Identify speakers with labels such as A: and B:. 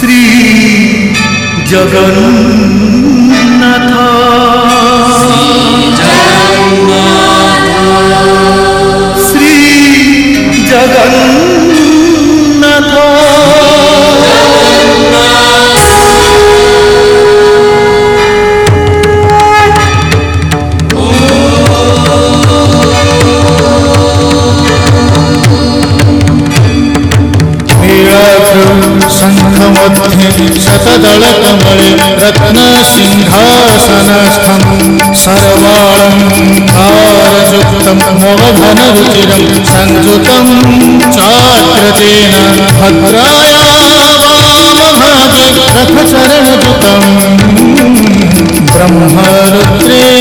A: Shri Jagannath Shri Jagannath
B: शङ्खमध्ये शतदलकमले रत्नसिंहासनस्थं सर्वालङ्कारयुक्तं मोघनरुचिरं संयुतं चाग्रजेन भद्राया वामभागे रथचरणयुतं ब्रह्मरुद्रेन्द्रवन्द्यं